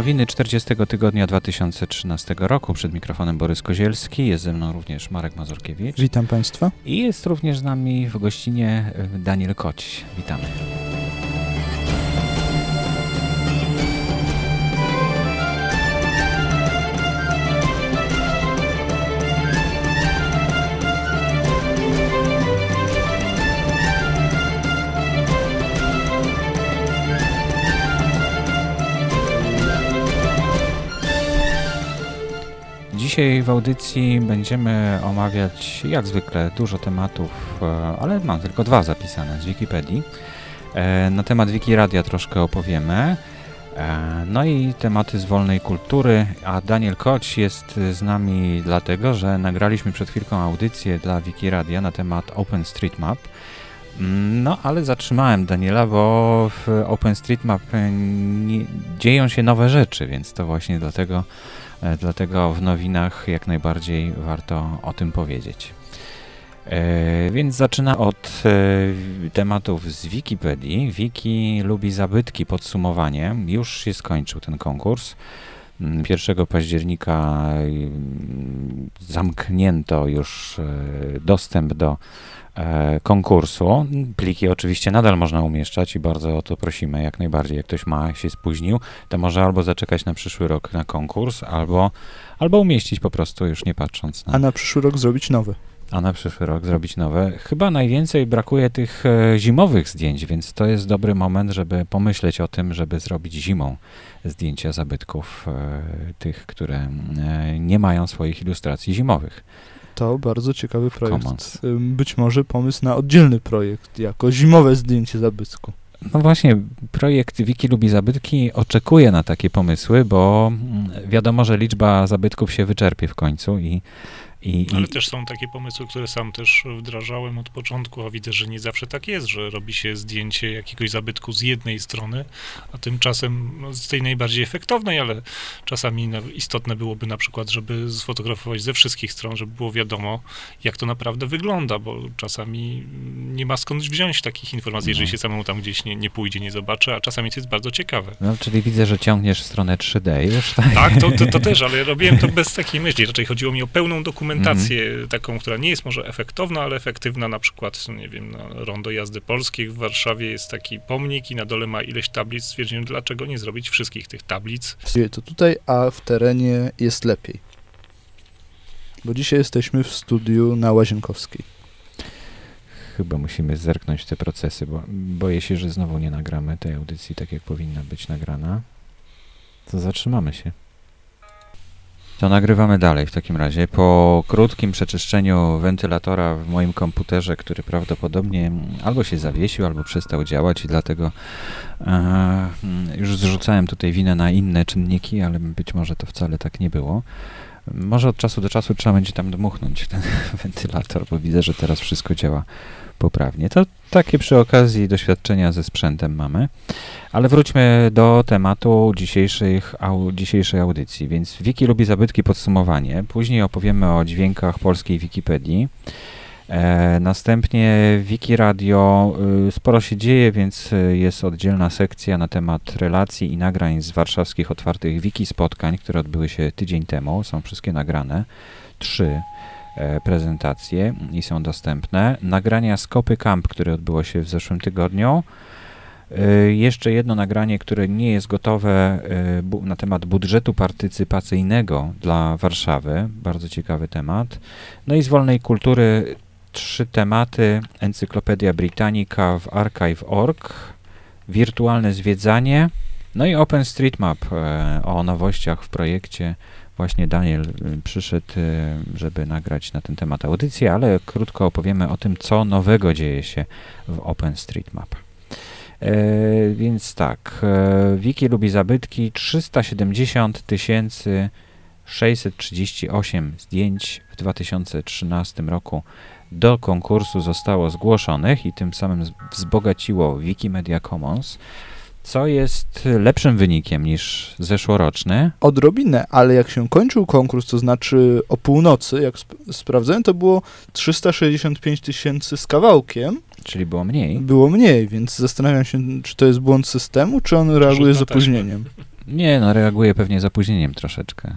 Nowiny 40 tygodnia 2013 roku. Przed mikrofonem Borys Kozielski. Jest ze mną również Marek Mazurkiewicz. Witam Państwa. I jest również z nami w gościnie e, Daniel Koć. Witamy. Dzisiaj w audycji będziemy omawiać, jak zwykle, dużo tematów, e, ale mam tylko dwa zapisane z Wikipedii. E, na temat Wikiradia troszkę opowiemy. E, no i tematy z wolnej kultury, a Daniel Koć jest z nami dlatego, że nagraliśmy przed chwilką audycję dla Wikiradia na temat OpenStreetMap. No, ale zatrzymałem Daniela, bo w OpenStreetMap dzieją się nowe rzeczy, więc to właśnie dlatego E, dlatego w nowinach jak najbardziej warto o tym powiedzieć. E, więc zaczyna od e, tematów z Wikipedii. Wiki lubi zabytki, podsumowanie. Już się skończył ten konkurs. 1 mm, października mm, zamknięto już dostęp do konkursu. Pliki oczywiście nadal można umieszczać i bardzo o to prosimy, jak najbardziej. Jak ktoś ma, się spóźnił, to może albo zaczekać na przyszły rok na konkurs, albo, albo umieścić po prostu, już nie patrząc na... A na przyszły rok zrobić nowe. A na przyszły rok zrobić nowe. Chyba najwięcej brakuje tych e, zimowych zdjęć, więc to jest dobry moment, żeby pomyśleć o tym, żeby zrobić zimą zdjęcia zabytków, e, tych, które e, nie mają swoich ilustracji zimowych. To bardzo ciekawy projekt. Commons. Być może pomysł na oddzielny projekt, jako zimowe zdjęcie zabytku. No właśnie, projekt Wiki lubi zabytki oczekuje na takie pomysły, bo mm, wiadomo, że liczba zabytków się wyczerpie w końcu i i, Ale też są takie pomysły, które sam też wdrażałem od początku, a widzę, że nie zawsze tak jest, że robi się zdjęcie jakiegoś zabytku z jednej strony, a tymczasem no, z tej najbardziej efektownej, ale czasami istotne byłoby na przykład, żeby sfotografować ze wszystkich stron, żeby było wiadomo, jak to naprawdę wygląda, bo czasami nie ma skąd wziąć takich informacji, no. jeżeli się samemu tam gdzieś nie, nie pójdzie, nie zobaczy, a czasami to jest bardzo ciekawe. No, czyli widzę, że ciągniesz stronę 3D już, tak? Tak, to, to, to też, ale robiłem to bez takiej myśli, raczej chodziło mi o pełną dokumentację, dokumentację mm -hmm. taką, która nie jest może efektowna, ale efektywna, na przykład, nie wiem, na Rondo Jazdy Polskiej w Warszawie jest taki pomnik i na dole ma ileś tablic. Stwierdziłem, dlaczego nie zrobić wszystkich tych tablic. To tutaj, a w terenie jest lepiej. Bo dzisiaj jesteśmy w studiu na Łazienkowskiej. Chyba musimy zerknąć te procesy, bo boję się, że znowu nie nagramy tej audycji tak, jak powinna być nagrana. To zatrzymamy się. To nagrywamy dalej w takim razie. Po krótkim przeczyszczeniu wentylatora w moim komputerze, który prawdopodobnie albo się zawiesił, albo przestał działać i dlatego e, już zrzucałem tutaj winę na inne czynniki, ale być może to wcale tak nie było. Może od czasu do czasu trzeba będzie tam dmuchnąć ten wentylator, bo widzę, że teraz wszystko działa poprawnie. To takie przy okazji doświadczenia ze sprzętem mamy. Ale wróćmy do tematu dzisiejszych, au, dzisiejszej audycji. Więc Wiki lubi zabytki podsumowanie. Później opowiemy o dźwiękach polskiej Wikipedii. E, następnie Wiki Radio. Y, sporo się dzieje, więc y, jest oddzielna sekcja na temat relacji i nagrań z warszawskich otwartych Wiki spotkań, które odbyły się tydzień temu. Są wszystkie nagrane. Trzy e, prezentacje i są dostępne. Nagrania z Kopy Camp, które odbyło się w zeszłym tygodniu. Y, jeszcze jedno nagranie, które nie jest gotowe na temat budżetu partycypacyjnego dla Warszawy. Bardzo ciekawy temat. No i z wolnej kultury trzy tematy. Encyklopedia Britannica w archive.org, wirtualne zwiedzanie, no i OpenStreetMap e, o nowościach w projekcie. Właśnie Daniel y, przyszedł, żeby nagrać na ten temat audycję, ale krótko opowiemy o tym, co nowego dzieje się w OpenStreetMap. E, więc tak, e, Wiki lubi zabytki 370 tysięcy 638 zdjęć w 2013 roku do konkursu zostało zgłoszonych i tym samym wzbogaciło Wikimedia Commons, co jest lepszym wynikiem niż zeszłoroczny. Odrobinę, ale jak się kończył konkurs, to znaczy o północy, jak sp sprawdzałem, to było 365 tysięcy z kawałkiem. Czyli było mniej. Było mniej, więc zastanawiam się, czy to jest błąd systemu, czy on reaguje z opóźnieniem. Nie, no reaguje pewnie z opóźnieniem troszeczkę.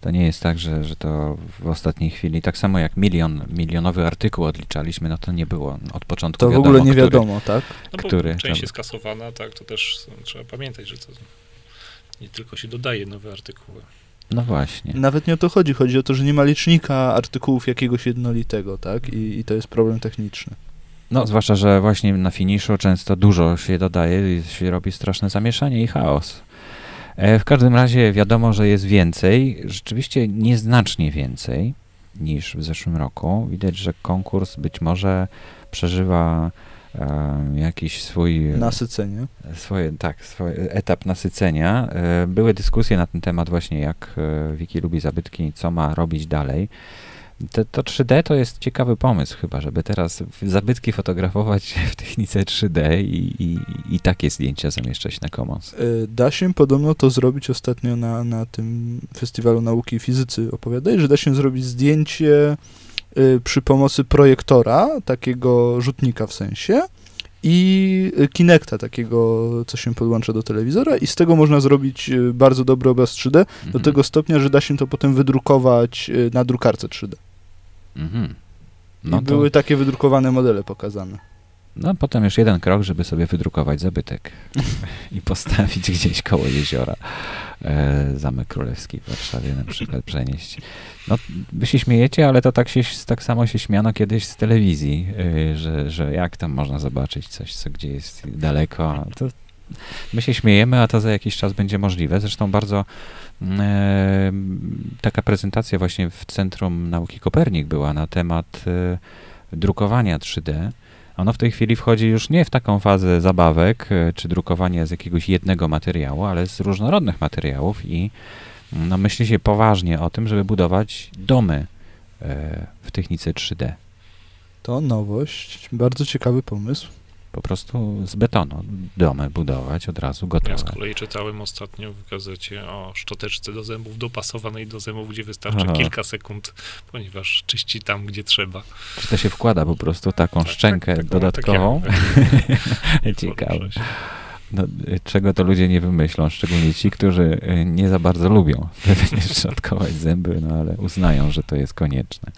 To nie jest tak, że, że to w ostatniej chwili, tak samo jak milion, milionowy artykuł odliczaliśmy, no to nie było od początku To w wiadomo, ogóle nie który, wiadomo, tak? No bo Który? część Tam- jest kasowana, tak, to też trzeba pamiętać, że to nie tylko się dodaje nowe artykuły. No właśnie. Nawet nie o to chodzi. Chodzi o to, że nie ma licznika artykułów jakiegoś jednolitego, tak? I, i to jest problem techniczny. No, zwłaszcza, że właśnie na finiszu często dużo się dodaje i się robi straszne zamieszanie i chaos. E, W każdym razie wiadomo, że jest więcej, rzeczywiście nieznacznie więcej niż w zeszłym roku. Widać, że konkurs być może przeżywa e, jakiś swój Nasycenie. swoje, tak, swój etap nasycenia. E, Były dyskusje na ten temat właśnie, jak Wiki lubi zabytki, co ma robić dalej. To, to 3D to jest ciekawy pomysł chyba, żeby teraz zabytki fotografować w technice 3D i, i, i takie zdjęcia zamieszczać na Commons. Y, Da się podobno to zrobić ostatnio na, na tym Festiwalu Nauki i Fizycy. Opowiadaj, że da się zrobić zdjęcie y, przy pomocy projektora, takiego rzutnika w sensie, i y, Kinecta, takiego, co się podłącza do telewizora, i z tego można zrobić bardzo dobry obraz 3D, do Mhm. tego stopnia, że da się to potem wydrukować na drukarce 3D. Mhm. I No, to, były takie wydrukowane modele pokazane. no potem już jeden krok, żeby sobie wydrukować zabytek i postawić gdzieś koło jeziora. E, Zamek Królewski w Warszawie na przykład przenieść. No, wy się śmiejecie, ale to tak, się, tak samo się śmiano kiedyś z telewizji, y, że, że jak tam można zobaczyć coś, co gdzie jest daleko. To my się śmiejemy, a to za jakiś czas będzie możliwe. Zresztą bardzo mm, e, taka prezentacja właśnie w Centrum Nauki Kopernik była na temat e, drukowania 3D. Ono w tej chwili wchodzi już nie w taką fazę zabawek e, czy drukowania z jakiegoś jednego materiału, ale z różnorodnych materiałów i no, myśli się poważnie o tym, żeby budować domy e, w technice 3D. To nowość, bardzo ciekawy pomysł. Po prostu z betonu domy budować od razu Ja gotowe. z kolei czytałem ostatnio w gazecie o szczoteczce do zębów dopasowanej do zębów, gdzie wystarczy Aha. kilka sekund, ponieważ czyści tam, gdzie trzeba. Czy to się wkłada po prostu taką Tak, szczękę tak, dodatkową? tak Ciekawe. No, czego to ludzie nie wymyślą, szczególnie ci, którzy y, nie za bardzo lubią szczotkować zęby, no ale uznają, że to jest konieczne.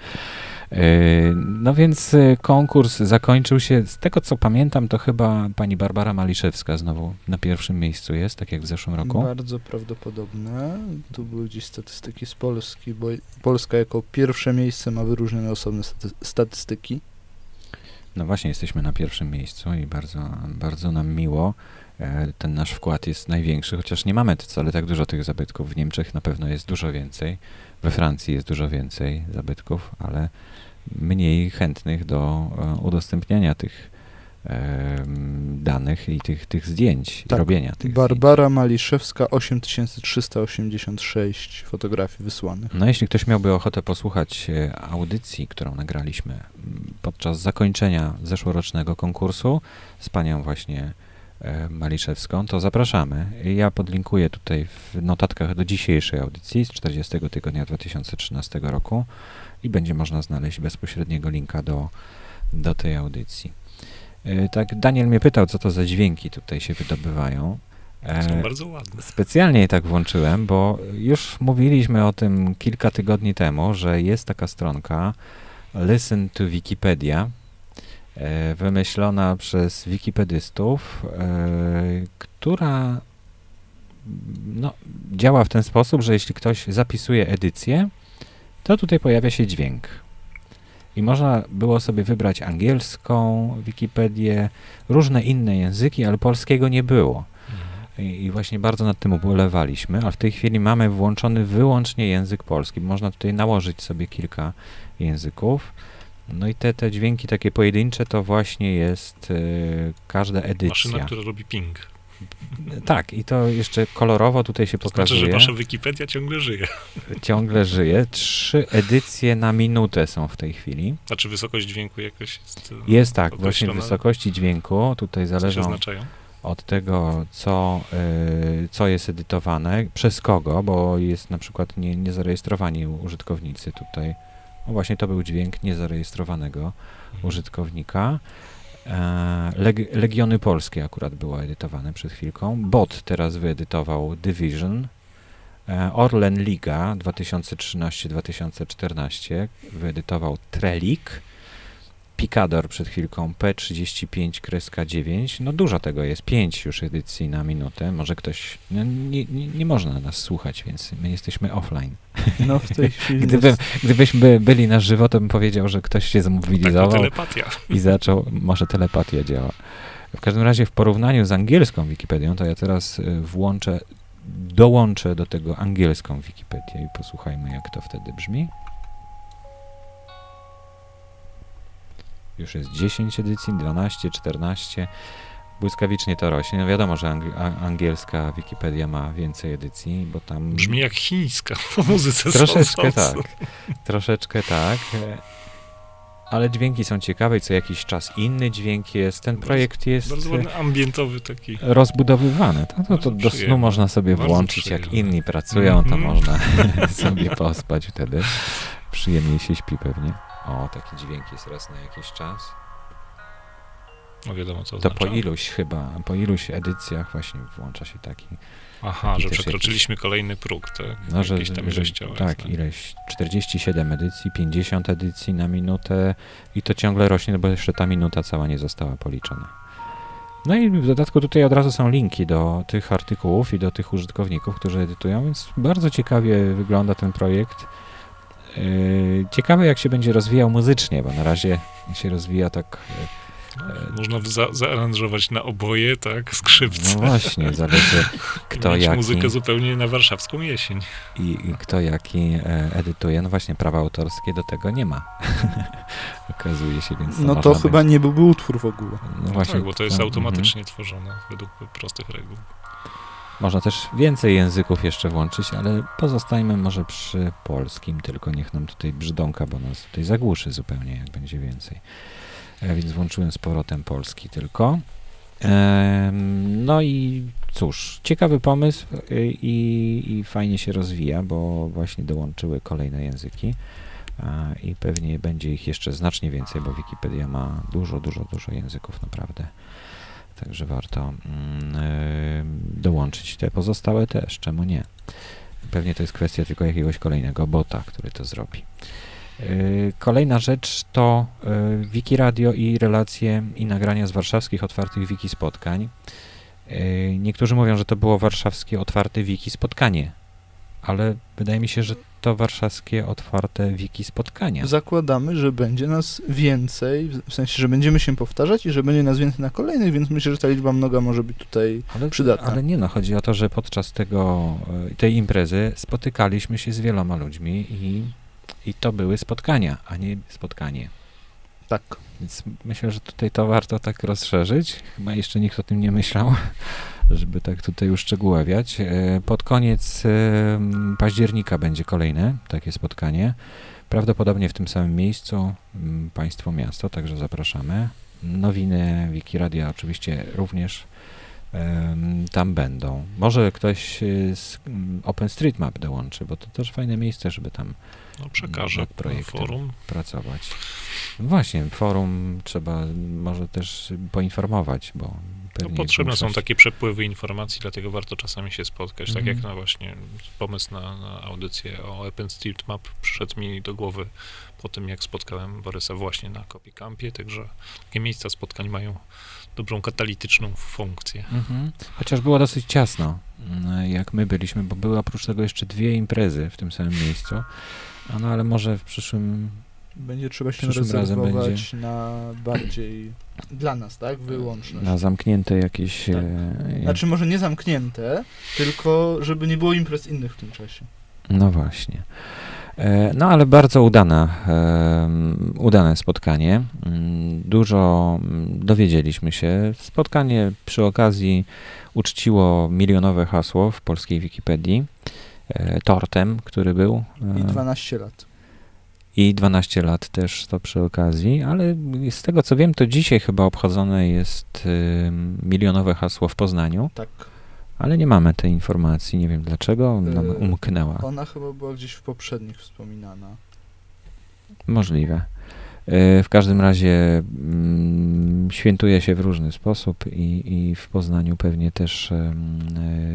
Y, No więc y, konkurs zakończył się, z tego co pamiętam, to chyba pani Barbara Maliszewska znowu na pierwszym miejscu jest, tak jak w zeszłym roku. Bardzo prawdopodobne. Tu były gdzieś statystyki z Polski, bo Polska jako pierwsze miejsce ma wyróżnione osobne staty- statystyki. No właśnie, jesteśmy na pierwszym miejscu i bardzo, bardzo nam miło. E, Ten nasz wkład jest największy, chociaż nie mamy wcale tak dużo tych zabytków. W Niemczech na pewno jest dużo więcej, we Francji jest dużo więcej zabytków, ale mniej chętnych do e, udostępniania tych danych i tych, tych zdjęć, Tak, robienia tych Barbara Maliszewska, 8386 fotografii wysłanych. No jeśli ktoś miałby ochotę posłuchać e, audycji, którą nagraliśmy podczas zakończenia zeszłorocznego konkursu z panią właśnie Maliszewską, to zapraszamy. Ja podlinkuję tutaj w notatkach do dzisiejszej audycji z 40 tygodnia 2013 roku i będzie można znaleźć bezpośredniego linka do, do tej audycji. E, Tak, Daniel mnie pytał, co to za dźwięki tutaj się wydobywają. E, Są bardzo ładne. Specjalnie je tak włączyłem, bo już mówiliśmy o tym kilka tygodni temu, że jest taka stronka Listen to Wikipedia, e, wymyślona przez wikipedystów, e, która no, działa w ten sposób, że jeśli ktoś zapisuje edycję, to tutaj pojawia się dźwięk. I można było sobie wybrać angielską Wikipedię, różne inne języki, ale polskiego nie było. I, I właśnie bardzo nad tym ubolewaliśmy, a w tej chwili mamy włączony wyłącznie język polski. Można tutaj nałożyć sobie kilka języków. No i te, te dźwięki takie pojedyncze to właśnie jest y, każda edycja. Maszyna, która robi ping. Tak, i to jeszcze kolorowo tutaj się To znaczy, pokazuje. że wasza Wikipedia ciągle żyje. Ciągle żyje. Trzy edycje na minutę są w tej chwili. Znaczy wysokość dźwięku jakoś jest... e, Jest tak, właśnie wysokości dźwięku tutaj zależą od tego, co, y, co jest edytowane, przez kogo, bo jest na przykład nie, niezarejestrowani użytkownicy tutaj. O właśnie to był dźwięk niezarejestrowanego użytkownika. E, Leg Legiony Polskie akurat było edytowane przed chwilką. Bot teraz wyedytował Division. E, Orlen Liga 2013-2014 wyedytował Trelik. Picador przed chwilką P35-9. No dużo tego jest, 5 już edycji na minutę. Może ktoś. No, nie, nie, nie można nas słuchać, więc my jesteśmy offline. No w tej chwili... Gdybym, gdybyśmy byli na żywo, to bym powiedział, że ktoś się zmobilizował telepatia. i zaczął. Może telepatia działa. W każdym razie, w porównaniu z angielską Wikipedią, to ja teraz y, włączę, dołączę do tego angielską Wikipedię i posłuchajmy, jak to wtedy brzmi. Już jest 10 edycji, 12, 14. Błyskawicznie to rośnie. No wiadomo, że angielska Wikipedia ma więcej edycji, bo tam. Brzmi jak chińska po muzyce Troszeczkę tak. Troszeczkę tak. Ale dźwięki są ciekawe i co jakiś czas inny dźwięk jest. Ten Bardzo- projekt jest Bardzo ładny, ambientowy taki. rozbudowywany. To, do snu można sobie Bardzo włączyć. Jak przyjemne. inni pracują, to Mhm. można sobie pospać wtedy. Przyjemniej się śpi pewnie. O, taki dźwięk jest raz na jakiś czas. No wiadomo co To po iluś chyba, po iluś edycjach właśnie włącza się taki. Aha, taki że przekroczyliśmy kolejny próg, tak? No, że, tam że tak, ileś 47 edycji, 50 edycji na minutę i to ciągle rośnie, no bo jeszcze ta minuta cała nie została policzona. No i w dodatku tutaj od razu są linki do tych artykułów i do tych użytkowników, którzy edytują, więc bardzo ciekawie wygląda ten projekt. Yy, Ciekawe jak się będzie rozwijał muzycznie, bo na razie się rozwija tak No, Można za, zaaranżować na oboje, tak? Skrzypce. No właśnie, zależy kto mieć jaki muzykę zupełnie na warszawską jesień. i, i kto jaki e, edytuje. No właśnie, prawa autorskie do tego nie ma. Okazuje się, więc No to chyba będzie- nie byłby utwór w ogóle. No No właśnie, tak, bo to jest automatycznie tworzone według prostych reguł. Można też więcej języków jeszcze włączyć, ale pozostańmy może przy polskim, tylko niech nam tutaj brzdąka, bo nas tutaj zagłuszy zupełnie, jak będzie więcej. E, Więc włączyłem z powrotem polski tylko. No i cóż, ciekawy pomysł y, i, i fajnie się rozwija, bo właśnie dołączyły kolejne języki i pewnie będzie ich jeszcze znacznie więcej, bo Wikipedia ma dużo, dużo, dużo języków naprawdę. Także warto mm, y, dołączyć te pozostałe też, czemu nie? Pewnie to jest kwestia tylko jakiegoś kolejnego bota, który to zrobi. Y, Kolejna rzecz to y, Wiki Radio i relacje i nagrania z warszawskich otwartych wiki spotkań. Niektórzy mówią, że to było warszawskie otwarte wiki spotkanie, ale wydaje mi się, że to warszawskie otwarte wiki spotkania. Zakładamy, że będzie nas więcej, w- sensie, że będziemy się powtarzać i że będzie nas więcej na kolejnych, więc myślę, że ta liczba mnoga może być tutaj Ale, przydatna. ale nie no, chodzi o to, że podczas tego, e, tej imprezy spotykaliśmy się z wieloma ludźmi i, i to były spotkania, a nie spotkanie. Tak. Więc myślę, że tutaj to warto tak rozszerzyć. Chyba jeszcze nikt o tym nie myślał, żeby tak tutaj uszczegóławiać. E, Pod koniec października będzie kolejne takie spotkanie. Prawdopodobnie w tym samym miejscu, państwo miasto, także zapraszamy. Nowiny Wikiradia oczywiście również tam będą. Może ktoś e, z OpenStreetMap dołączy, bo to też fajne miejsce, żeby tam No przekażę Nad na projektem. forum. pracować. Właśnie, forum trzeba może też poinformować, bo No, potrzebne są takie przepływy informacji, dlatego warto czasami się spotkać. Tak Mhm. jak na właśnie pomysł na, na audycję o OpenStreetMap przyszedł mi do głowy po tym, jak spotkałem Borysa właśnie na Copycampie, także takie miejsca spotkań mają dobrą katalityczną funkcję. Mhm. Chociaż było dosyć ciasno, mm, jak my byliśmy, bo były oprócz tego jeszcze dwie imprezy w tym samym miejscu. A no ale może w przyszłym Będzie trzeba się Przyszłym razem rezerwować na bardziej dla nas, tak? Wyłączność. na zamknięte jakieś. Tak. e, Znaczy może nie zamknięte, tylko żeby nie było imprez innych w tym czasie. No właśnie. E, No ale bardzo udana, em, udane spotkanie. Mm, Dużo mm, dowiedzieliśmy się. Spotkanie przy okazji uczciło milionowe hasło w polskiej Wikipedii. e, Tortem, który był. e, I 12 lat. I 12 lat też to przy okazji, ale z tego co wiem, to dzisiaj chyba obchodzone jest em, milionowe hasło w Poznaniu, Tak. Ale nie mamy tej informacji. Nie wiem dlaczego, nam E, umknęła. Ona chyba była gdzieś w poprzednich wspominana. Możliwe. E, w każdym razie mm, świętuje się w różny sposób i, i w Poznaniu pewnie też e,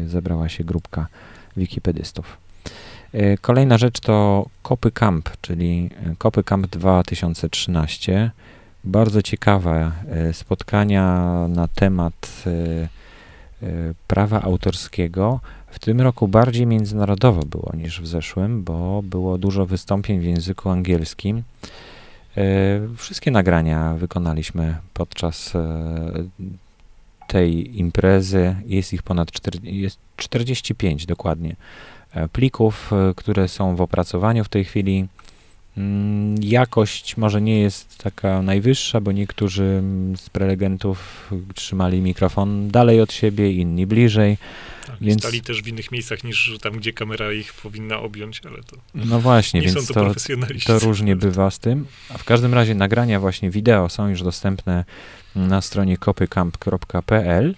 zebrała się grupka wikipedystów. E, kolejna rzecz to Kopy Camp, czyli Kopy Camp 2013. Bardzo ciekawe spotkania na temat prawa autorskiego. W tym roku bardziej międzynarodowo było niż w zeszłym, bo było dużo wystąpień w języku angielskim. E, wszystkie nagrania wykonaliśmy podczas e, tej imprezy. Jest ich ponad 40, jest 45 dokładnie e, plików, które są w opracowaniu w tej chwili. Mm, jakość może nie jest taka najwyższa, bo niektórzy z prelegentów trzymali mikrofon dalej od siebie, inni bliżej. Tak, więc... Stali też w innych miejscach niż tam, gdzie kamera ich powinna objąć, ale to. No właśnie, więc to, to różnie bywa z tym. A w każdym razie nagrania właśnie wideo są już dostępne na stronie copycamp.pl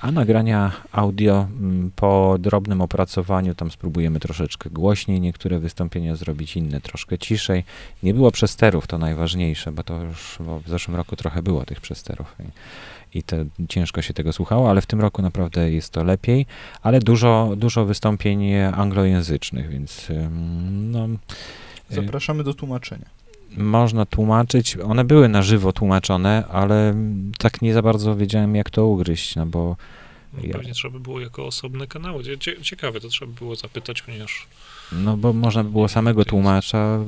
a nagrania audio mm, po drobnym opracowaniu, tam spróbujemy troszeczkę głośniej niektóre wystąpienia zrobić, inne troszkę ciszej. Nie było przesterów, to najważniejsze, bo to już bo w zeszłym roku trochę było tych przesterów i, i to ciężko się tego słuchało, ale w tym roku naprawdę jest to lepiej, ale dużo, dużo wystąpień anglojęzycznych, więc no... Zapraszamy do tłumaczenia można tłumaczyć. One były na żywo tłumaczone, ale tak nie za bardzo wiedziałem, jak to ugryźć, no bo no, pewnie trzeba by było jako osobne kanały. Ciekawe, to trzeba by było zapytać, ponieważ... No bo można by było samego tłumacza,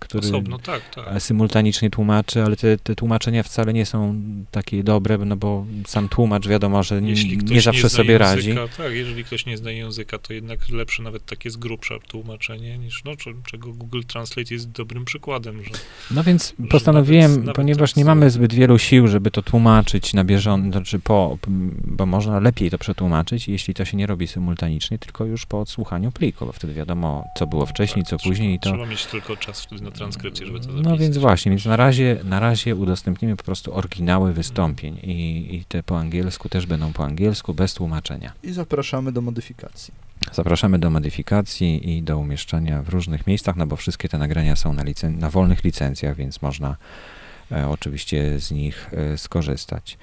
który Osobno, tak, tak. symultanicznie tłumaczy, ale te, te tłumaczenia wcale nie są takie dobre, no bo sam tłumacz wiadomo, że nie, nie zawsze nie sobie języka, radzi. Tak, jeżeli ktoś nie zna języka, to jednak lepsze nawet takie z grubsza tłumaczenie niż, no, czego Google Translate jest dobrym przykładem. Że, no więc postanowiłem, nawet, ponieważ nie mamy zbyt wielu sił, żeby to tłumaczyć na bieżąco, znaczy po, bo można lepiej to przetłumaczyć, jeśli to się nie robi symultanicznie, tylko już po odsłuchaniu pliku, bo wtedy wiadomo, co było wcześniej, co tak, później. Trzeba, to... trzeba mieć tylko czas wtedy na transkrypcję, żeby to zapisać. No więc właśnie, więc na razie, na razie udostępnimy po prostu oryginały wystąpień i, i te po angielsku też będą po angielsku, bez tłumaczenia. I zapraszamy do modyfikacji. Zapraszamy do modyfikacji i do umieszczania w różnych miejscach, no bo wszystkie te nagrania są na, licen- na wolnych licencjach, więc można e, oczywiście z nich e, skorzystać.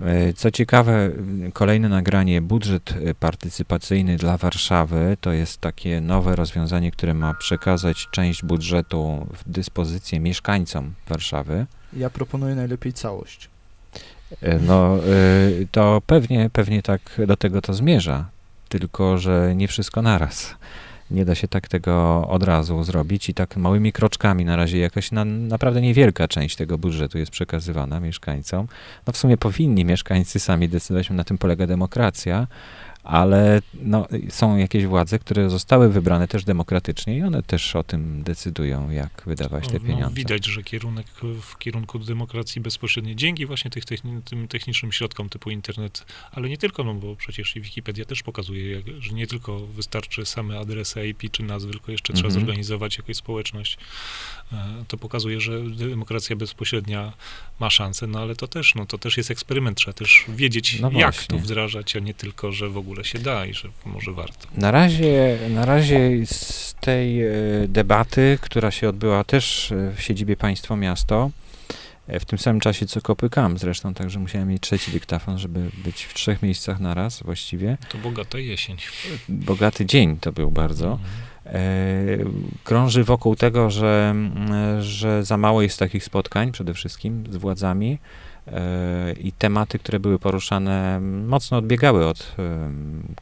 E, co ciekawe, kolejne nagranie, budżet partycypacyjny dla Warszawy, to jest takie nowe rozwiązanie, które ma przekazać część budżetu w dyspozycję mieszkańcom Warszawy. Ja proponuję najlepiej całość. E, no, e, to pewnie, pewnie tak do tego to zmierza, tylko że nie wszystko naraz nie da się tak tego od razu zrobić i tak małymi kroczkami na razie jakaś na, naprawdę niewielka część tego budżetu jest przekazywana mieszkańcom. No w sumie powinni mieszkańcy sami decydować, na tym polega demokracja, ale no, są jakieś władze, które zostały wybrane też demokratycznie i one też o tym decydują, jak wydawać te no, pieniądze. No, widać, że kierunek w kierunku demokracji bezpośredniej, dzięki właśnie tych techni tym technicznym środkom typu internet, ale nie tylko, no bo przecież i Wikipedia też pokazuje, jak, że nie tylko wystarczy same adresy IP czy nazwy, tylko jeszcze trzeba mhm. zorganizować jakąś społeczność. E, to pokazuje, że demokracja bezpośrednia ma szansę, no ale to też, no to też jest eksperyment, trzeba też wiedzieć, no jak to wdrażać, a nie tylko, że w ogóle ogóle się da i że może warto. Na razie, na razie z tej e, debaty, która się odbyła też e, w siedzibie Państwo Miasto, e, w tym samym czasie co kopykam zresztą, także musiałem mieć trzeci dyktafon, żeby być w trzech miejscach naraz właściwie. To bogata jesień. Bogaty dzień to był bardzo. Mhm. krąży wokół tego, że, że za mało jest takich spotkań przede wszystkim z władzami, i tematy, które były poruszane, mocno odbiegały od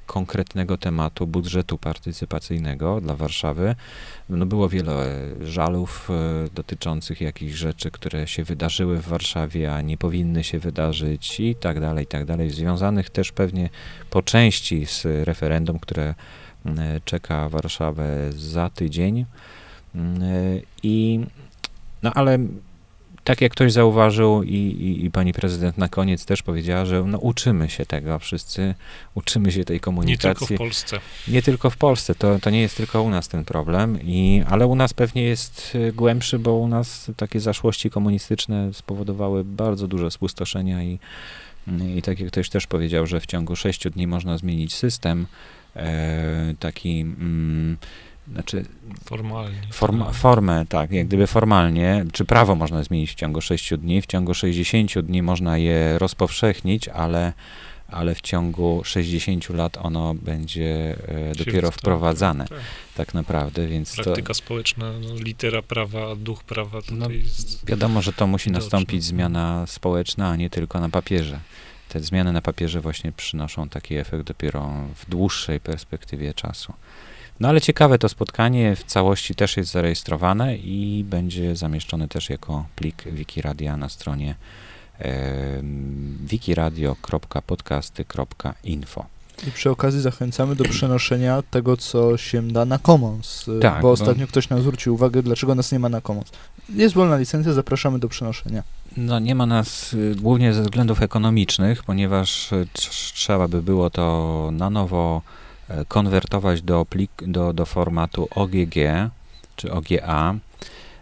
konkretnego tematu budżetu partycypacyjnego dla Warszawy. No było wiele żalów e, dotyczących jakichś rzeczy, które się wydarzyły w Warszawie, a nie powinny się wydarzyć i tak dalej, i tak dalej, związanych też pewnie po części z referendum, które czeka Warszawę za tydzień. I no ale tak jak ktoś zauważył i, i, i, pani prezydent na koniec też powiedziała, że no, uczymy się tego, wszyscy uczymy się tej komunikacji. Nie tylko w Polsce. Nie tylko w Polsce, to, to nie jest tylko u nas ten problem, i, ale u nas pewnie jest y, głębszy, bo u nas takie zaszłości komunistyczne spowodowały bardzo duże spustoszenia i, i tak jak ktoś też powiedział, że w ciągu sześciu dni można zmienić system, e, taki... Mm, znaczy Formalnie. forma, tak. formę, tak, jak gdyby formalnie, czy prawo można zmienić w ciągu 6 dni, w ciągu 60 dni można je rozpowszechnić, ale, ale w ciągu 60 lat ono będzie e, dopiero wprowadzane tak. tak naprawdę, więc to Praktyka społeczna, no, litera prawa, duch prawa tutaj No, jest... wiadomo, że to musi nastąpić zmiana społeczna, a nie tylko na papierze. Te zmiany na papierze właśnie przynoszą taki efekt dopiero w dłuższej perspektywie czasu. No ale ciekawe to spotkanie, w całości też jest zarejestrowane i będzie zamieszczone też jako plik Wikiradia na stronie wikiradio.podcasty.info. I przy okazji zachęcamy do przenoszenia tego, co się da na Commons, y, Tak, bo bo- ostatnio ktoś nam zwrócił uwagę, dlaczego nas nie ma na Commons. Jest wolna licencja, zapraszamy do przenoszenia. No nie ma nas y, głównie ze względów ekonomicznych, ponieważ y, trz- trzeba by było to na nowo konwertować do, plik, do, do formatu OGG czy OGA,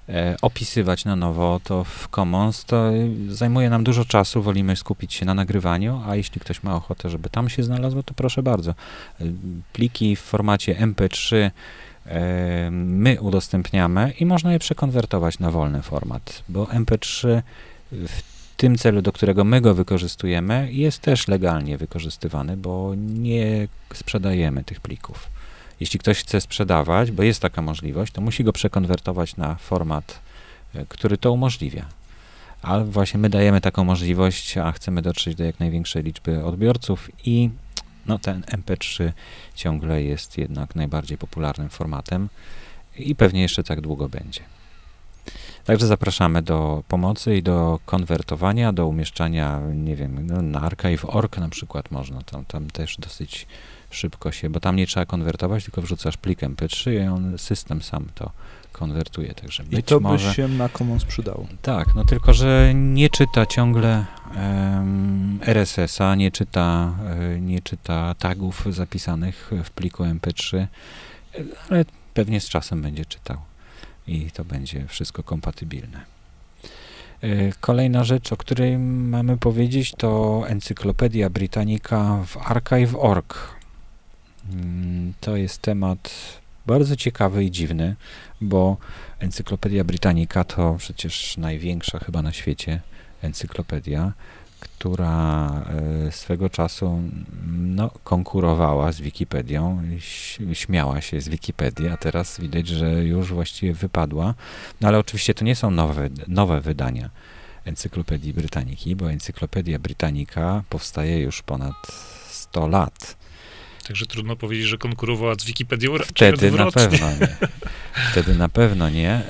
e, opisywać na nowo to w Commons, to zajmuje nam dużo czasu, wolimy skupić się na nagrywaniu, a jeśli ktoś ma ochotę, żeby tam się znalazło, to proszę bardzo. Y, Pliki w formacie MP3 e, my udostępniamy i można je przekonwertować na wolny format, bo MP3 w tym celu, do którego my go wykorzystujemy, jest też legalnie wykorzystywany, bo nie sprzedajemy tych plików. Jeśli ktoś chce sprzedawać, bo jest taka możliwość, to musi go przekonwertować na format, e, który to umożliwia. Ale właśnie my dajemy taką możliwość, a chcemy dotrzeć do jak największej liczby odbiorców i no, ten MP3 ciągle jest jednak najbardziej popularnym formatem i pewnie jeszcze tak długo będzie. Także zapraszamy do pomocy i do konwertowania, do umieszczania, nie wiem, no, na archive.org na przykład można, tam, tam też dosyć szybko się, bo tam nie trzeba konwertować, tylko wrzucasz plik MP3 i on, system sam to konwertuje, także I być to może... by się na Commons przydało. Tak, no tylko, że nie czyta ciągle em, RSS-a, nie czyta, e, nie czyta tagów zapisanych w pliku MP3, e, ale pewnie z czasem będzie czytał i to będzie wszystko kompatybilne. E, Kolejna rzecz, o której mamy powiedzieć, to Encyklopedia Britannica w archive.org. Mm, To jest temat bardzo ciekawy i dziwny, bo Encyklopedia Britannica to przecież największa chyba na świecie encyklopedia, która e, swego czasu no, konkurowała z Wikipedią, śmiała się z Wikipedii, a teraz widać, że już właściwie wypadła. No ale oczywiście to nie są nowe, nowe wydania Encyklopedii Brytaniki, bo Encyklopedia Britannica powstaje już ponad 100 lat. Także trudno powiedzieć, że konkurowała z Wikipedią Wtedy na pewno nie. Wtedy na pewno nie,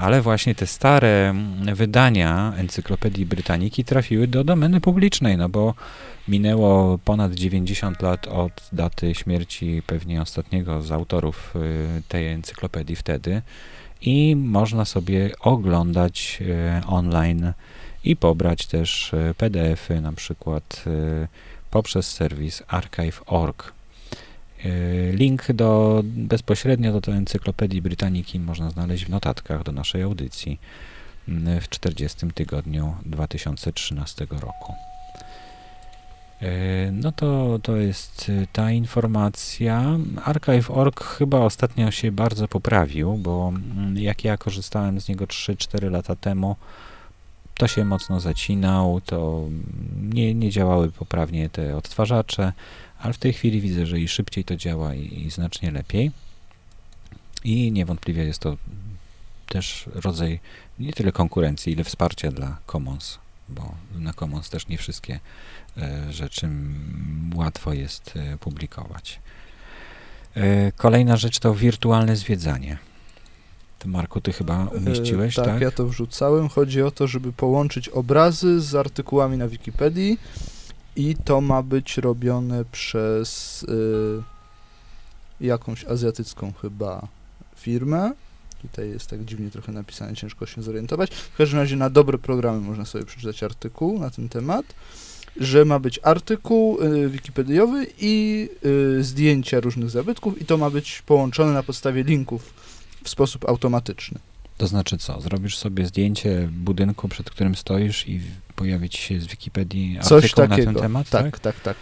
ale właśnie te stare mm, wydania Encyklopedii Brytaniki trafiły do domeny publicznej, no bo minęło ponad 90 lat od daty śmierci pewnie ostatniego z autorów y, tej encyklopedii wtedy i można sobie oglądać e, online i pobrać też e, PDF-y na przykład poprzez serwis archive.org. E, Link do, bezpośrednio do tej encyklopedii Brytaniki można znaleźć w notatkach do naszej audycji mm, w 40 tygodniu 2013 roku. E, No to, to jest ta informacja. Archive.org chyba ostatnio się bardzo poprawił, bo mm, jak ja korzystałem z niego 3-4 lata temu, to się mocno zacinał, to mm, nie, nie działały poprawnie te odtwarzacze, ale w tej chwili widzę, że i szybciej to działa i, i znacznie lepiej. I niewątpliwie jest to też rodzaj nie tyle konkurencji, ile wsparcia dla Commons, bo na Commons też nie wszystkie e, rzeczy łatwo jest e, publikować. E, Kolejna rzecz to wirtualne zwiedzanie. Marku, ty chyba umieściłeś, tak? tak, ja to wrzucałem. Chodzi o to, żeby połączyć obrazy z artykułami na Wikipedii i to ma być robione przez y, jakąś azjatycką chyba firmę. Tutaj jest tak dziwnie trochę napisane, ciężko się zorientować. W każdym razie na dobre programy można sobie przeczytać artykuł na ten temat, że ma być artykuł y, wikipediowy i y, zdjęcia różnych zabytków i to ma być połączone na podstawie linków w sposób automatyczny. To znaczy co? Zrobisz sobie zdjęcie budynku, przed którym stoisz i w- pojawi ci się z Wikipedii Coś artykuł takiego. na ten temat, tak, tak? tak, tak.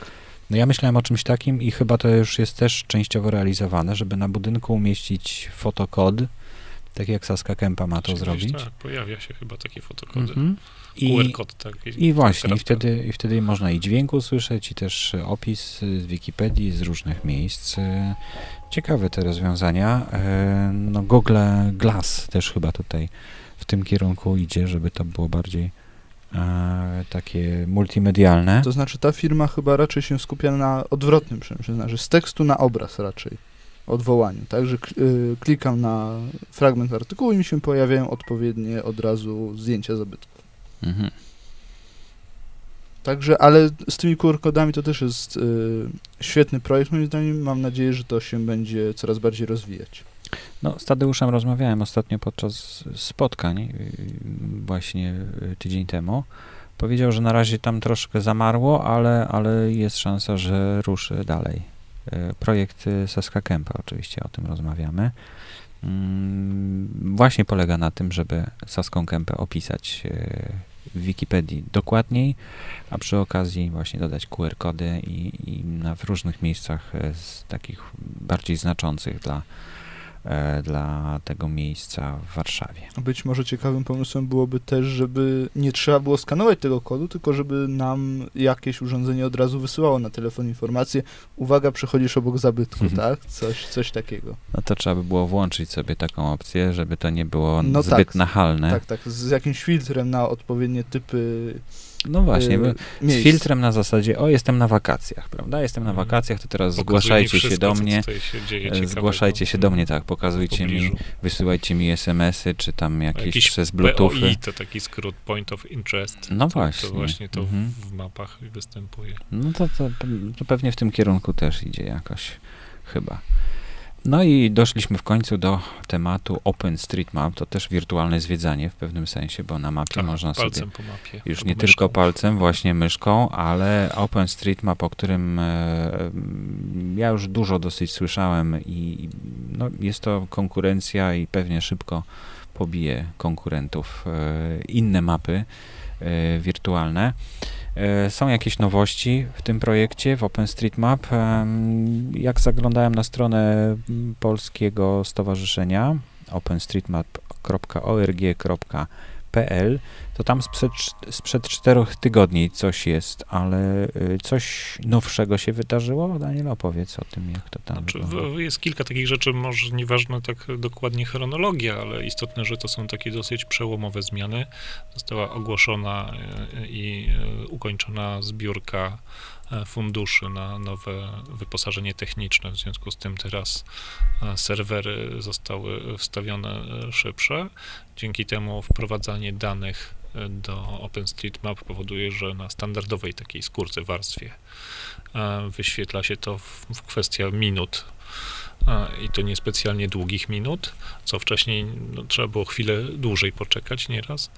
No ja myślałem o czymś takim i chyba to już jest też częściowo realizowane, żeby na budynku umieścić fotokod, tak jak Saska Kępa ma to Czyli zrobić. Tak, pojawia się chyba takie fotokody. Mhm. QR I, kod, tak. I właśnie, i wtedy, i wtedy można i dźwięk usłyszeć, i też opis z Wikipedii, z różnych miejsc. Ciekawe te rozwiązania. E, No Google Glass też chyba tutaj w tym kierunku idzie, żeby to było bardziej e, takie multimedialne. To znaczy ta firma chyba raczej się skupia na odwrotnym przemyśle, znaczy z tekstu na obraz raczej, odwołaniu, tak, że k- y, klikam na fragment artykułu i mi się pojawiają odpowiednie od razu zdjęcia zabytków. Mhm. Także, ale z tymi QR-kodami to też jest y, świetny projekt, moim zdaniem. Mam nadzieję, że to się będzie coraz bardziej rozwijać. No, z Tadeuszem rozmawiałem ostatnio podczas spotkań, yy, właśnie yy, tydzień temu. Powiedział, że na razie tam troszkę zamarło, ale, ale jest szansa, że ruszy dalej. Yy, Projekt Saska Kępa, oczywiście o tym rozmawiamy. Mm, Właśnie polega na tym, żeby Saską Kępę opisać yy, w Wikipedii dokładniej, a przy okazji właśnie dodać QR-kody i, i na, w różnych miejscach yy, z takich bardziej znaczących dla e, dla tego miejsca w Warszawie. Być może ciekawym pomysłem byłoby też, żeby nie trzeba było skanować tego kodu, tylko żeby nam jakieś urządzenie od razu wysyłało na telefon informację, uwaga, przechodzisz obok zabytku, Mhm. tak? Coś, coś takiego. No to trzeba by było włączyć sobie taką opcję, żeby to nie było No zbyt tak, nachalne. Tak, tak, z jakimś filtrem na odpowiednie typy No właśnie, y, z miejsc. filtrem na zasadzie, o jestem na wakacjach, prawda? Jestem na Mhm. wakacjach, to teraz zgłaszajcie się wszystko, do co mnie, się zgłaszajcie się do mnie, tak, pokazujcie mi, wysyłajcie mi SMS-y, czy tam jakieś, Jakiś przez Bluetoothy. POI to taki skrót Point of Interest. No to, właśnie. To właśnie to Mhm. w mapach występuje. No to, to, to pewnie w tym kierunku też idzie jakoś, chyba. No i doszliśmy w końcu do tematu OpenStreetMap, to też wirtualne zwiedzanie w pewnym sensie, bo na mapie Tak, można sobie palcem po mapie. już nie myszką. tylko palcem, właśnie myszką, ale OpenStreetMap, o którym e, ja już dużo dosyć słyszałem i i, no, jest to konkurencja i pewnie szybko pobije konkurentów e, inne mapy e, wirtualne. E, Są jakieś nowości w tym projekcie, w OpenStreetMap. Em, Jak zaglądałem na stronę polskiego stowarzyszenia openstreetmap.org.pl, to tam sprzed, sprzed czterech tygodni coś jest, ale y, coś nowszego się wydarzyło? Daniel, opowiedz o tym, jak to tam Znaczy, wygląda. jest kilka takich rzeczy, może nieważne tak dokładnie chronologia, ale istotne, że to są takie dosyć przełomowe zmiany. Została ogłoszona e, i e, ukończona zbiórka funduszy na nowe wyposażenie techniczne. W związku z tym teraz e, serwery zostały wstawione e, szybsze. Dzięki temu wprowadzanie danych e, do OpenStreetMap powoduje, że na standardowej takiej skórce warstwie e, wyświetla się to w, w kwestia minut i to niespecjalnie długich minut, co wcześniej no, trzeba było chwilę dłużej poczekać nieraz,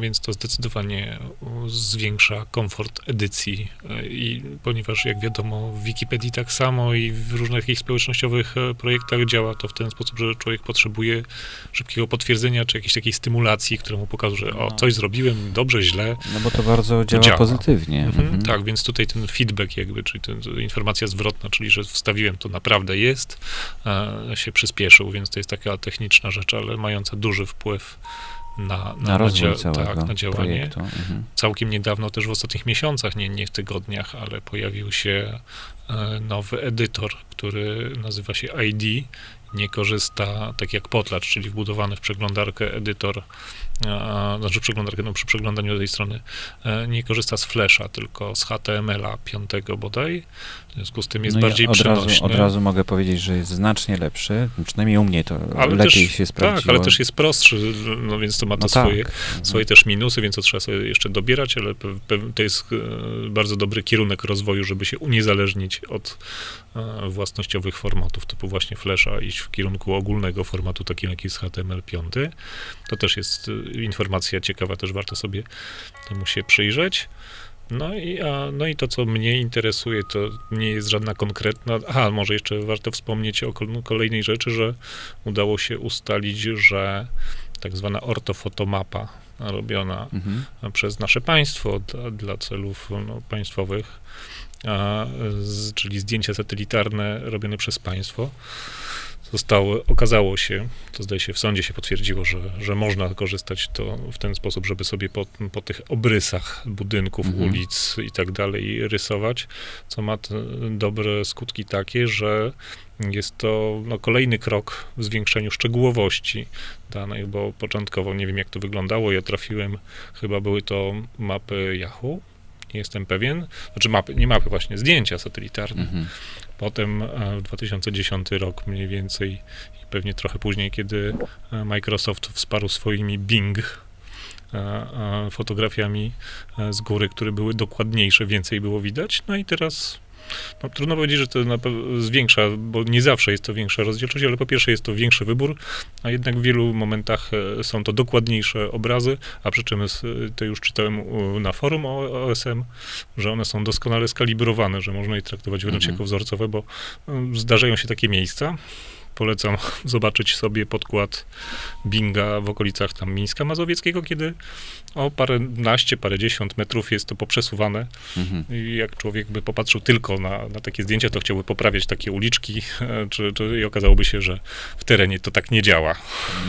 więc to zdecydowanie zwiększa komfort edycji e, i ponieważ jak wiadomo w Wikipedii tak samo i w różnych takich społecznościowych e, projektach działa to w ten sposób, że człowiek potrzebuje szybkiego potwierdzenia czy jakiejś takiej stymulacji, która mu pokaże, że o, No. coś zrobiłem dobrze, źle, No bo to bardzo działa, działa. pozytywnie. Mhm, Mhm. Tak, więc tutaj ten feedback jakby, czyli ten, informacja zwrotna, czyli że wstawiłem to naprawdę jest, e, się przyspieszył, więc to jest taka techniczna rzecz, ale mająca duży wpływ na, na, Na rozwój dzia- całego tak, na działanie. Mhm. Całkiem niedawno, też w ostatnich miesiącach, nie, nie w tygodniach, ale pojawił się e, nowy edytor, który nazywa się ID. Nie korzysta, tak jak Potlatch, czyli wbudowany w przeglądarkę edytor, znaczy przeglądarkę, no przy przeglądaniu tej strony, e, nie korzysta z Flasha, tylko z HTML-a 5 bodaj. W związku z tym jest No bardziej od razu, od razu mogę powiedzieć, że jest znacznie lepszy. Przynajmniej u mnie to Ale lepiej też, się sprawdziło. Tak, ale też jest prostszy, no więc to ma to No tak. swoje, Mhm. swoje też minusy, więc to trzeba sobie jeszcze dobierać, ale to jest e, bardzo dobry kierunek rozwoju, żeby się uniezależnić od e, własnościowych formatów, typu właśnie Flasha, iść w kierunku ogólnego formatu, takim jak jest HTML5. To też jest informacja ciekawa, też warto sobie temu się przyjrzeć. No i, a, no i to, co mnie interesuje, to nie jest żadna konkretna. Aha, może jeszcze warto wspomnieć o kol- kolejnej rzeczy, że udało się ustalić, że tak zwana ortofotomapa robiona Mhm. przez nasze państwo dla, dla celów no, państwowych a, z, czyli zdjęcia satelitarne robione przez państwo. Zostało, okazało się, to zdaje się w sądzie się potwierdziło, że, że można korzystać to w ten sposób, żeby sobie po, po tych obrysach budynków, Mhm. ulic i tak dalej rysować, co ma dobre skutki takie, że jest to no, kolejny krok w zwiększeniu szczegółowości danych, bo początkowo nie wiem jak to wyglądało, ja trafiłem, chyba były to mapy Yahoo, nie jestem pewien, znaczy mapy, nie mapy właśnie, zdjęcia satelitarne. Mhm. Potem e, w 2010 rok mniej więcej i pewnie trochę później, kiedy e, Microsoft wsparł swoimi Bing e, fotografiami z góry, które były dokładniejsze, więcej było widać. No i teraz no, trudno powiedzieć, że to zwiększa, bo nie zawsze jest to większa rozdzielczość, ale po pierwsze jest to większy wybór, a jednak w wielu momentach e, są to dokładniejsze obrazy, a przy czym jest, e, to już czytałem na forum o- OSM, że one są doskonale skalibrowane, że można je traktować wręcz Mhm. jako wzorcowe, bo e, zdarzają się takie miejsca. Polecam zobaczyć sobie podkład Binga w okolicach tam Mińska Mazowieckiego, kiedy o paręnaście, parędziesiąt metrów jest to poprzesuwane Mhm. i jak człowiek by popatrzył tylko na, na takie zdjęcia, to chciałby poprawiać takie uliczki, e, czy, czy, i okazałoby się, że w terenie to tak nie działa.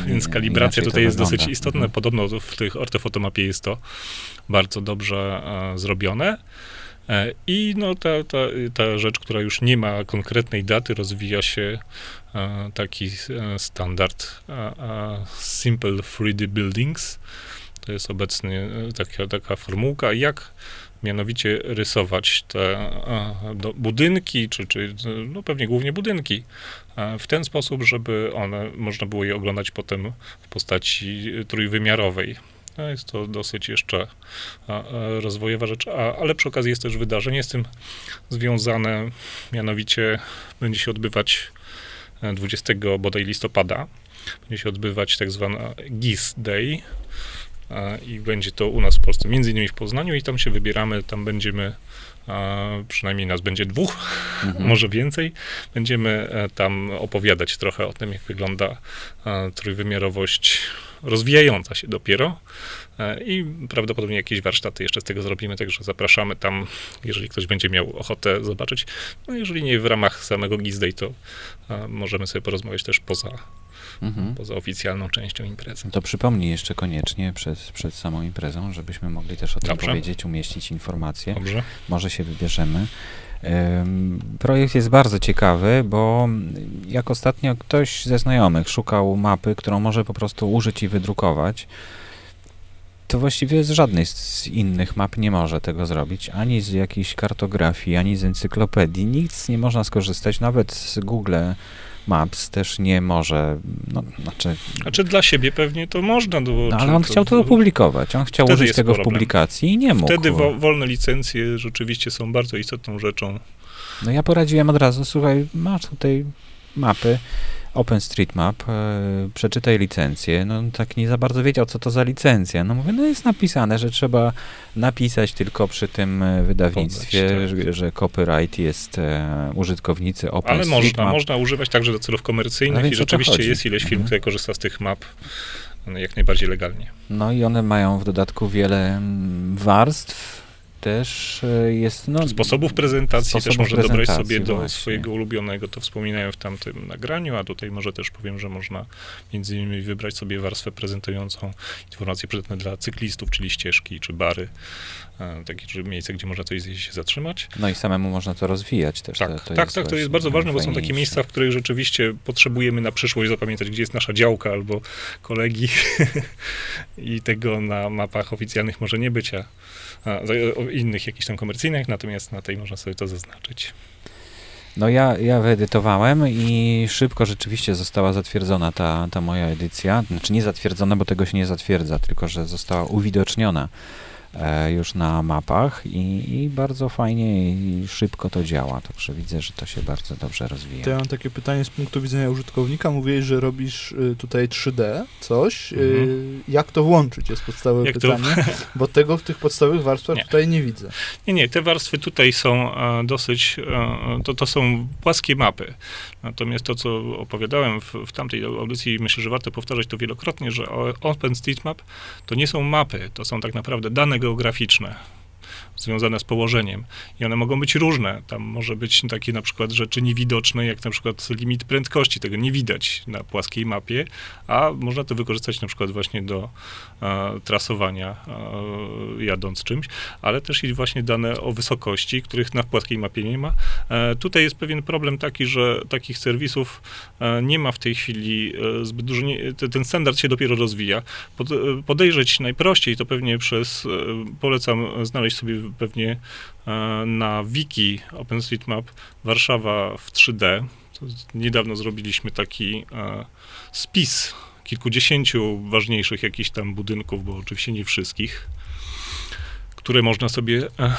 Więc Nie- kalibracja tutaj jest wygląda. dosyć istotna. Mhm. Podobno w tych ortofotomapie jest to bardzo dobrze e, zrobione. E, I no, ta, ta, ta rzecz, która już nie ma konkretnej daty, rozwija się taki e, standard e, e, Simple 3D Buildings. To jest obecnie e, taka, taka formułka, jak mianowicie rysować te e, budynki, czy, czy no pewnie głównie budynki, e, w ten sposób, żeby one, można było je oglądać potem w postaci trójwymiarowej. No jest to dosyć jeszcze rozwojowa rzecz, a, ale przy okazji jest też wydarzenie z tym związane, mianowicie będzie się odbywać e, 20 bodaj listopada, będzie się odbywać tak zwana GIS Day i będzie to u nas w Polsce, między innymi w Poznaniu i tam się wybieramy, tam będziemy przynajmniej nas będzie dwóch, Mhm. może więcej. Będziemy e, tam opowiadać trochę o tym, jak wygląda e, trójwymiarowość rozwijająca się dopiero. E, I prawdopodobnie jakieś warsztaty jeszcze z tego zrobimy, także zapraszamy tam, jeżeli ktoś będzie miał ochotę zobaczyć. No jeżeli nie w ramach samego Gizday, to e, możemy sobie porozmawiać też poza, Mhm. poza oficjalną częścią imprezy. To przypomnij jeszcze koniecznie przed, przed samą imprezą, żebyśmy mogli też o tym Dobrze. powiedzieć, umieścić informacje. Dobrze? Może się wybierzemy. Em, Projekt jest bardzo ciekawy, bo jak ostatnio ktoś ze znajomych szukał mapy, którą może po prostu użyć i wydrukować, to właściwie z żadnej z innych map nie może tego zrobić. Ani z jakiejś kartografii, ani z encyklopedii. Nic nie można skorzystać, nawet z Google Maps też nie może. No, znaczy, Znaczy dla siebie pewnie to można. No, bo no, czy ale on chciał to opublikować. On chciał użyć tego w problem. publikacji i nie mógł. Wtedy wo, wolne licencje rzeczywiście są bardzo istotną rzeczą. No ja poradziłem od razu, słuchaj, masz tutaj mapy, OpenStreetMap, e, przeczytaj licencję. No tak nie za bardzo wiedział, co to za licencja. No mówię, no jest napisane, że trzeba napisać tylko przy tym e, wydawnictwie, Podać, tak. że, że copyright jest e, użytkownicy Ale OpenStreetMap. można, można używać także do celów komercyjnych więc i rzeczywiście jest ileś firm, Mhm. które korzysta z tych map no, jak najbardziej legalnie. No i one mają w dodatku wiele mm, warstw. Też e, jest, no... Sposobów prezentacji też sposobów można dobrać sobie prezentacji, do właśnie. swojego ulubionego, to wspominałem w tamtym nagraniu, a tutaj może też powiem, że można między innymi wybrać sobie warstwę prezentującą informacje przydatne dla cyklistów, czyli ścieżki, czy bary, e, takie miejsce, gdzie można coś zjeść się zatrzymać. No i samemu można to rozwijać też. Tak, to, to tak, tak, to jest bardzo ważne, bo są takie miejsca, w których rzeczywiście potrzebujemy na przyszłość zapamiętać, gdzie jest nasza działka albo kolegi i tego na mapach oficjalnych może nie być, a, a za- o innych jakichś tam komercyjnych, natomiast na tej można sobie to zaznaczyć. No ja, ja wyedytowałem i szybko rzeczywiście została zatwierdzona ta, ta moja edycja. Znaczy nie zatwierdzona, bo tego się nie zatwierdza, tylko że została uwidoczniona już na mapach i, i bardzo fajnie i szybko to działa. Także widzę, że to się bardzo dobrze rozwija. To ja mam takie pytanie z punktu widzenia użytkownika. Mówiłeś, że robisz y, tutaj 3D, coś. Y, Mhm. jak to włączyć jest podstawowe Jak to- pytanie, bo tego w tych podstawowych warstwach Nie. tutaj nie widzę. Nie, nie, te warstwy tutaj są e, dosyć, e, to, to są płaskie mapy. Natomiast to, co opowiadałem w, w tamtej audycji, myślę, że warto powtarzać to wielokrotnie, że OpenStreetMap to nie są mapy, to są tak naprawdę dane geograficzne. Związane z położeniem. I one mogą być różne. Tam może być takie na przykład rzeczy niewidoczne, jak na przykład limit prędkości. Tego nie widać na płaskiej mapie, a można to wykorzystać na przykład właśnie do e, trasowania e, jadąc czymś, ale też i właśnie dane o wysokości, których na płaskiej mapie nie ma. E, tutaj jest pewien problem taki, że takich serwisów e, nie ma w tej chwili e, zbyt dużo. Nie, te- ten standard się dopiero rozwija. Pod, e, podejrzeć najprościej to pewnie przez, polecam znaleźć sobie pewnie e, na wiki OpenStreetMap Warszawa w 3D. To z- niedawno zrobiliśmy taki e, spis kilkudziesięciu ważniejszych jakichś tam budynków, bo oczywiście nie wszystkich, które można sobie e,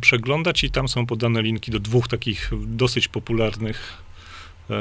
przeglądać i tam są podane linki do dwóch takich dosyć popularnych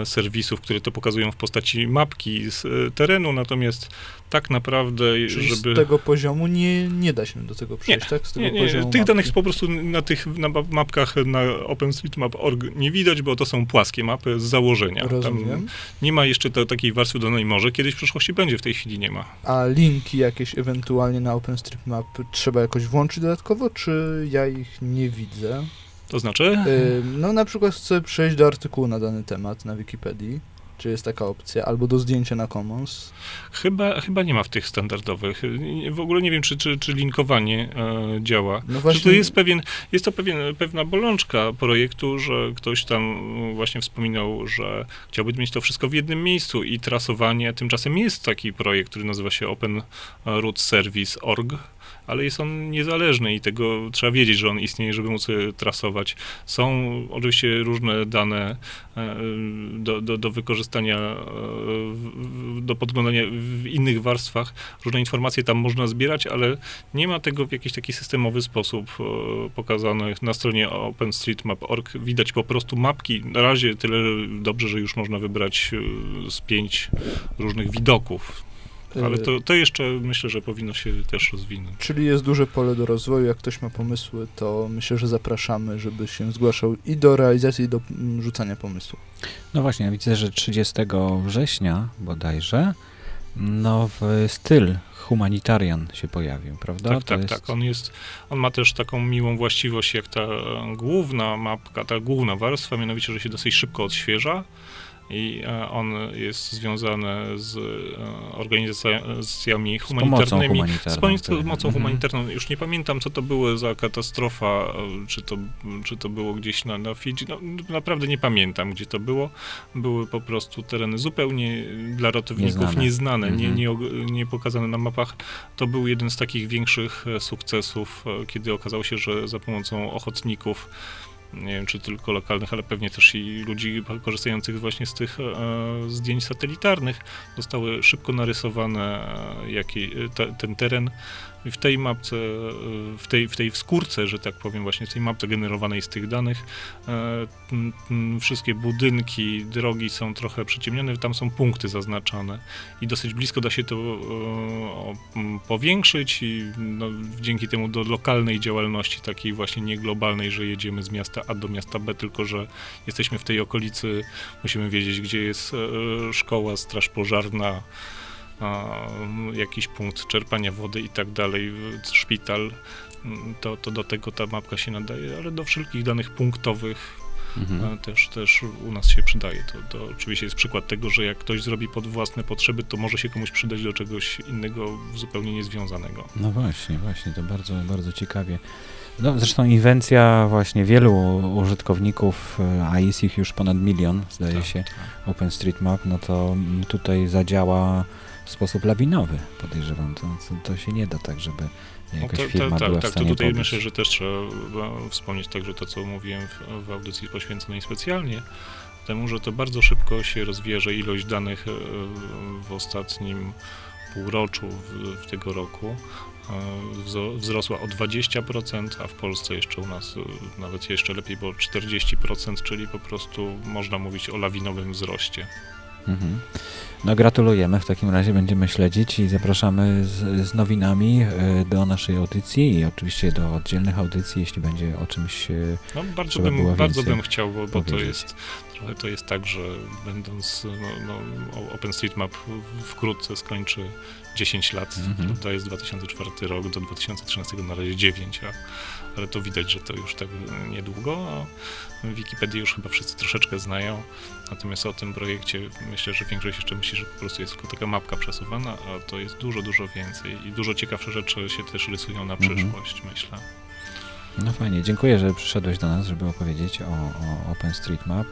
serwisów, które to pokazują w postaci mapki z e, terenu, natomiast tak naprawdę, Czyli żeby... z tego poziomu nie, nie da się do tego przejść, tak? Z tego Nie, nie, poziomu tych mapki. danych po prostu na tych na ma- mapkach na OpenStreetMap.org nie widać, bo to są płaskie mapy z założenia. Tam Rozumiem. nie ma jeszcze ta, takiej warstwy danej może, kiedyś w przyszłości będzie, w tej chwili nie ma. A linki jakieś ewentualnie na OpenStreetMap trzeba jakoś włączyć dodatkowo, czy ja ich nie widzę? To znaczy, Y, no na przykład chcę przejść do artykułu na dany temat na Wikipedii. Czy jest taka opcja? Albo do zdjęcia na Commons. chyba, chyba nie ma w tych standardowych. W ogóle nie wiem, czy, czy, czy linkowanie e, działa. No Czy właśnie. to jest pewien, jest to pewien, pewna bolączka projektu, że ktoś tam właśnie wspominał, że chciałby mieć to wszystko w jednym miejscu i trasowanie. Tymczasem jest taki projekt, który nazywa się Open Route Service.org, ale jest on niezależny i tego trzeba wiedzieć, że on istnieje, żeby móc e, trasować. Są oczywiście różne dane e, do, do, do wykorzystania, e, do podglądania w innych warstwach. Różne informacje tam można zbierać, ale nie ma tego w jakiś taki systemowy sposób pokazanych na stronie openstreetmap.org. Widać po prostu mapki. Na razie tyle dobrze, że już można wybrać z pięć różnych widoków. Ale Y, to, to jeszcze myślę, że powinno się też rozwinąć. Czyli jest duże pole do rozwoju. Jak ktoś ma pomysły, to myślę, że zapraszamy, żeby się zgłaszał i do realizacji, i do mm, rzucania pomysłu. No właśnie, ja widzę, że 30 września bodajże nowy styl humanitarian się pojawił, prawda? Tak, To tak, jest- tak. On jest, on ma też taką miłą właściwość jak ta główna mapka, ta główna warstwa, mianowicie, że się dosyć szybko odświeża i e, on jest związany z e, organizacjami Z pomocą humanitarnymi. humanitarną. Z pomocą Mhm. humanitarną. Już nie pamiętam, co to było za katastrofa, e, czy to, czy to było gdzieś na, na Fidżi. No, naprawdę nie pamiętam, gdzie to było. Były po prostu tereny zupełnie dla ratowników Nieznane. nieznane, nie, Mhm. nie, nie pokazane na mapach. To był jeden z takich większych sukcesów, kiedy okazało się, że za pomocą ochotników nie wiem, czy tylko lokalnych, ale pewnie też i ludzi korzystających właśnie z tych e, zdjęć satelitarnych, zostały szybko narysowane e, jaki, e, te, ten teren. W tej mapce, e, w tej, w tej skórce, że tak powiem, właśnie w tej mapce generowanej z tych danych, e, wszystkie budynki, drogi są trochę przyciemnione, tam są punkty zaznaczane. I dosyć blisko da się to e, powiększyć i no, dzięki temu do lokalnej działalności, takiej właśnie nie globalnej, że jedziemy z miasta A do miasta B, tylko że jesteśmy w tej okolicy, musimy wiedzieć, gdzie jest e, szkoła, straż pożarna, jakiś punkt czerpania wody i tak dalej, szpital, to, to do tego ta mapka się nadaje, ale do wszelkich danych punktowych Mhm. też, też u nas się przydaje. To, to oczywiście jest przykład tego, że jak ktoś zrobi pod własne potrzeby, to może się komuś przydać do czegoś innego, zupełnie niezwiązanego. No właśnie, właśnie, to bardzo, bardzo ciekawie. No, zresztą inwencja właśnie wielu użytkowników, e, a jest ich już ponad milion, zdaje Tak, się, OpenStreetMap, no to tutaj zadziała w sposób lawinowy, podejrzewam. To, to, to się nie da tak, żeby No jakaś to- firma to- była tak, w to stanie tutaj pobić. myślę, że też trzeba wspomnieć także to, co mówiłem w, w audycji poświęconej specjalnie temu, że to bardzo szybko się rozwierze ilość danych e, w ostatnim półroczu w, w tego roku wzrosła o 20%, a w Polsce jeszcze u nas e, nawet jeszcze lepiej, bo 40%, czyli po prostu można mówić o lawinowym wzroście. Mhm. No gratulujemy, w takim razie będziemy śledzić i zapraszamy z, z nowinami e, do naszej audycji i oczywiście do oddzielnych audycji, jeśli będzie o czymś... e, No, bardzo bym, bardzo bym chciał, bo, bo to jest trochę to jest tak, że będąc, no, no, OpenStreetMap wkrótce skończy 10 lat, Mhm. to jest 2004 rok, do 2013 na razie 9, a, ale to widać, że to już tak niedługo. Wikipedię już chyba wszyscy troszeczkę znają, natomiast o tym projekcie myślę, że większość jeszcze myśli, że po prostu jest tylko taka mapka przesuwana, a to jest dużo, dużo więcej i dużo ciekawsze rzeczy się też rysują na Mhm. przyszłość, myślę. No fajnie, dziękuję, że przyszedłeś do nas, żeby opowiedzieć o, o OpenStreetMap.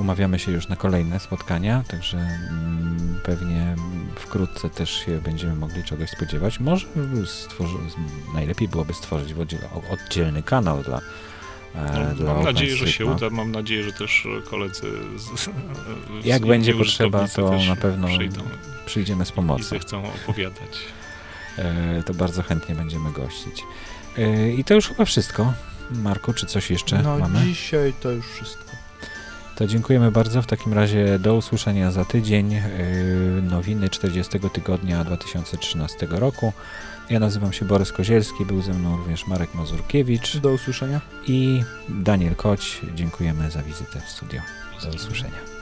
Umawiamy się już na kolejne spotkania, także mm, pewnie wkrótce też się będziemy mogli czegoś spodziewać. Może stworzy, najlepiej byłoby stworzyć oddzielny kanał dla, No, mam nadzieję, że się OpenStreetMap. uda. Mam nadzieję, że też koledzy z, Jak z będzie potrzeba, to na pewno przyjdą Przyjdziemy z i pomocą. zechcą opowiadać. E, to bardzo chętnie będziemy gościć. E, I to już chyba wszystko. Marku, czy coś jeszcze No mamy? dzisiaj to już wszystko. To dziękujemy bardzo. W takim razie do usłyszenia za tydzień. Yy, Nowiny 40 tygodnia 2013 roku. Ja nazywam się Borys Kozielski, był ze mną również Marek Mazurkiewicz Do usłyszenia. i Daniel Koć. Dziękujemy za wizytę w studio. Do usłyszenia.